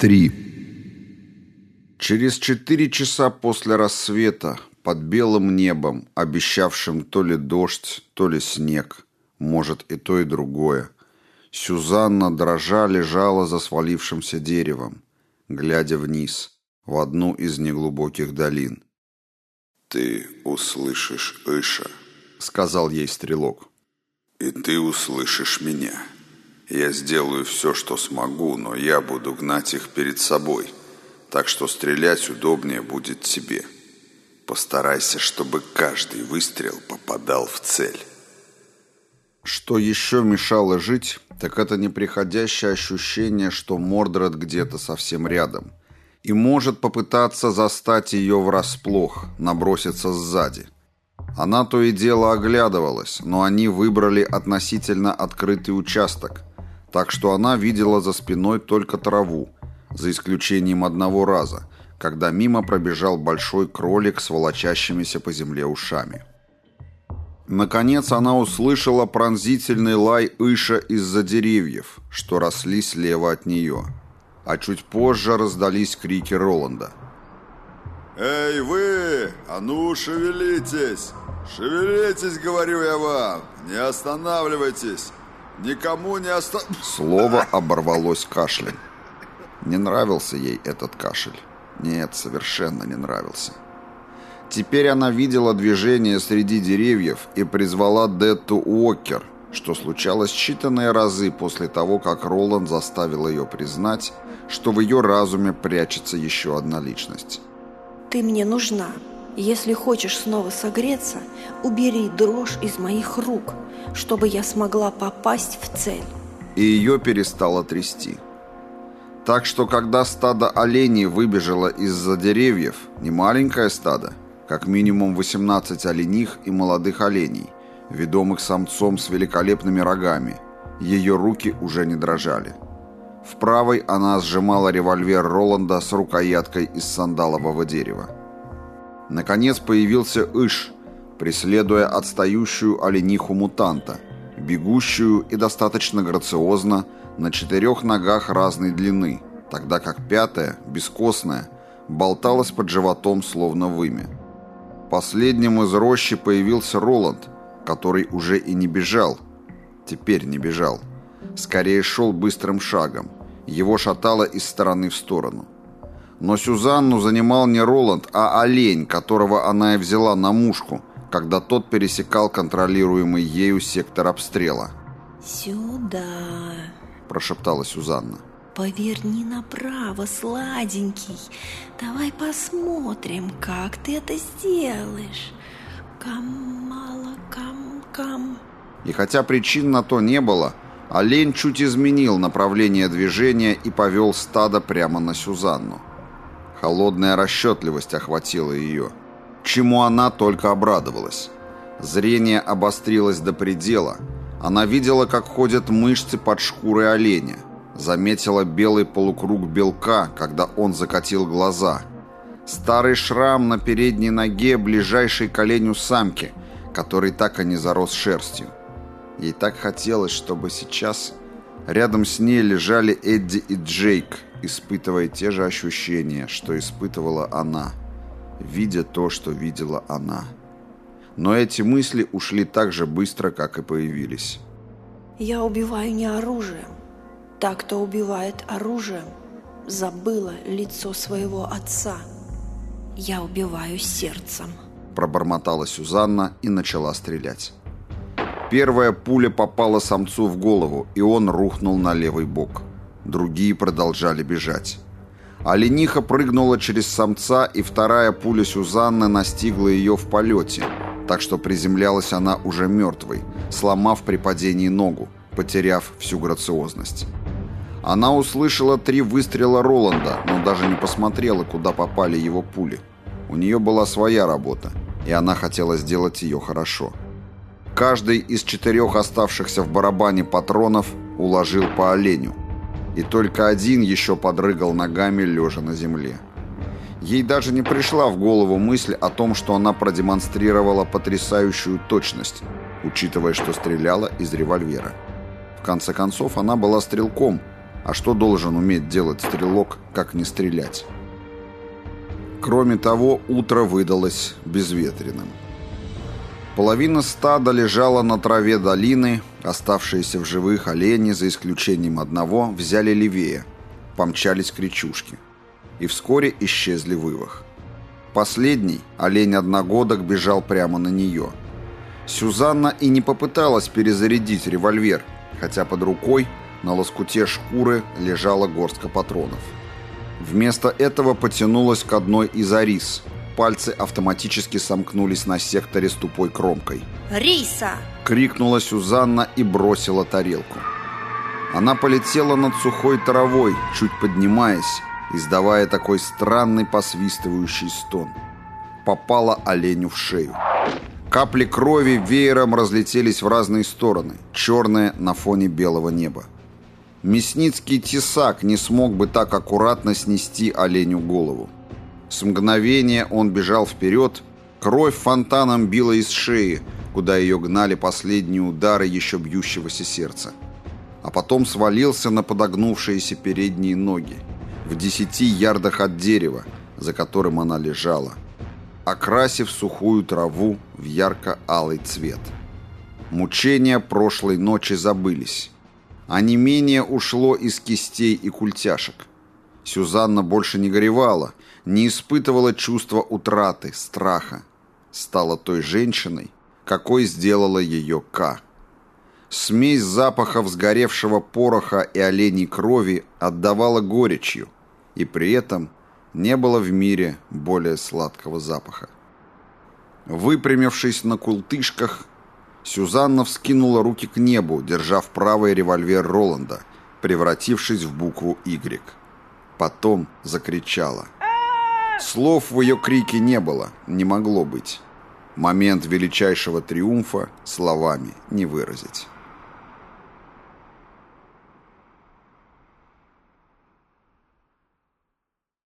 3. Через четыре часа после рассвета, под белым небом, обещавшим то ли дождь, то ли снег, может и то, и другое, Сюзанна дрожа лежала за свалившимся деревом, глядя вниз, в одну из неглубоких долин. «Ты услышишь Иша», — сказал ей стрелок. «И ты услышишь меня». Я сделаю все, что смогу, но я буду гнать их перед собой, так что стрелять удобнее будет тебе. Постарайся, чтобы каждый выстрел попадал в цель. Что еще мешало жить, так это неприходящее ощущение, что Мордред где-то совсем рядом и может попытаться застать ее врасплох, наброситься сзади. Она то и дело оглядывалась, но они выбрали относительно открытый участок, так что она видела за спиной только траву, за исключением одного раза, когда мимо пробежал большой кролик с волочащимися по земле ушами. Наконец она услышала пронзительный лай Иша из-за деревьев, что росли слева от нее. А чуть позже раздались крики Роланда. «Эй, вы! А ну, шевелитесь! Шевелитесь, говорю я вам! Не останавливайтесь! Никому не оста... Слово оборвалось кашлем. Не нравился ей этот кашель. Нет, совершенно не нравился. Теперь она видела движение среди деревьев и призвала Детту Уокер, что случалось считанные разы после того, как Роланд заставил ее признать, что в ее разуме прячется еще одна личность. «Ты мне нужна. Если хочешь снова согреться, убери дрожь из моих рук, чтобы я смогла попасть в цель. И ее перестало трясти. Так что, когда стадо оленей выбежало из-за деревьев, не маленькое стадо, как минимум 18 олених и молодых оленей, ведомых самцом с великолепными рогами, ее руки уже не дрожали. В правой она сжимала револьвер Роланда с рукояткой из сандалового дерева. Наконец появился Иш, преследуя отстающую олениху мутанта, бегущую и достаточно грациозно на четырех ногах разной длины, тогда как пятая, бескостная, болталась под животом словно вымя. Последним из рощи появился Роланд, который уже и не бежал, теперь не бежал, скорее шел быстрым шагом, его шатало из стороны в сторону. Но Сюзанну занимал не Роланд, а олень, которого она и взяла на мушку, когда тот пересекал контролируемый ею сектор обстрела. «Сюда», – прошептала Сюзанна. «Поверни направо, сладенький. Давай посмотрим, как ты это сделаешь. Камала, кам, кам». И хотя причин на то не было, олень чуть изменил направление движения и повел стадо прямо на Сюзанну. Холодная расчетливость охватила ее, чему она только обрадовалась. Зрение обострилось до предела. Она видела, как ходят мышцы под шкурой оленя. Заметила белый полукруг белка, когда он закатил глаза. Старый шрам на передней ноге, ближайшей к оленю самки, который так и не зарос шерстью. Ей так хотелось, чтобы сейчас рядом с ней лежали Эдди и Джейк, испытывая те же ощущения, что испытывала она, видя то, что видела она. Но эти мысли ушли так же быстро, как и появились. «Я убиваю не оружием. Так, кто убивает оружием, забыла лицо своего отца. Я убиваю сердцем», пробормотала Сюзанна и начала стрелять. Первая пуля попала самцу в голову, и он рухнул на левый бок. Другие продолжали бежать. Олениха прыгнула через самца, и вторая пуля Сюзанны настигла ее в полете, так что приземлялась она уже мертвой, сломав при падении ногу, потеряв всю грациозность. Она услышала три выстрела Роланда, но даже не посмотрела, куда попали его пули. У нее была своя работа, и она хотела сделать ее хорошо. Каждый из четырех оставшихся в барабане патронов уложил по оленю – и только один еще подрыгал ногами, лежа на земле. Ей даже не пришла в голову мысль о том, что она продемонстрировала потрясающую точность, учитывая, что стреляла из револьвера. В конце концов, она была стрелком, А что должен уметь делать стрелок, как не стрелять? Кроме того, утро выдалось безветренным. Половина стада лежала на траве долины, оставшиеся в живых олени, за исключением одного, взяли левее, помчались к речушке. И вскоре исчезли вывах. Последний, олень-одногодок, бежал прямо на нее. Сюзанна и не попыталась перезарядить револьвер, хотя под рукой на лоскуте шкуры лежала горстка патронов. Вместо этого потянулась к одной из арис. Пальцы автоматически сомкнулись на секторе с тупой кромкой. «Риса!» — крикнула Сюзанна и бросила тарелку. Она полетела над сухой травой, чуть поднимаясь, издавая такой странный посвистывающий стон. Попала оленю в шею. Капли крови веером разлетелись в разные стороны, черные на фоне белого неба. Мясницкий тесак не смог бы так аккуратно снести оленю голову. С мгновения он бежал вперед, кровь фонтаном била из шеи, куда ее гнали последние удары еще бьющегося сердца. А потом свалился на подогнувшиеся передние ноги, в десяти ярдах от дерева, за которым она лежала, окрасив сухую траву в ярко-алый цвет. Мучения прошлой ночи забылись а не менее ушло из кистей и культяшек. Сюзанна больше не горевала, не испытывала чувства утраты, страха. Стала той женщиной, какой сделала ее К. Смесь запахов сгоревшего пороха и оленей крови отдавала горечью, и при этом не было в мире более сладкого запаха. Выпрямившись на култышках, Сюзанна вскинула руки к небу, держа в правый револьвер Роланда, превратившись в букву «Y». Потом закричала. Слов в ее крике не было, не могло быть. Момент величайшего триумфа словами не выразить.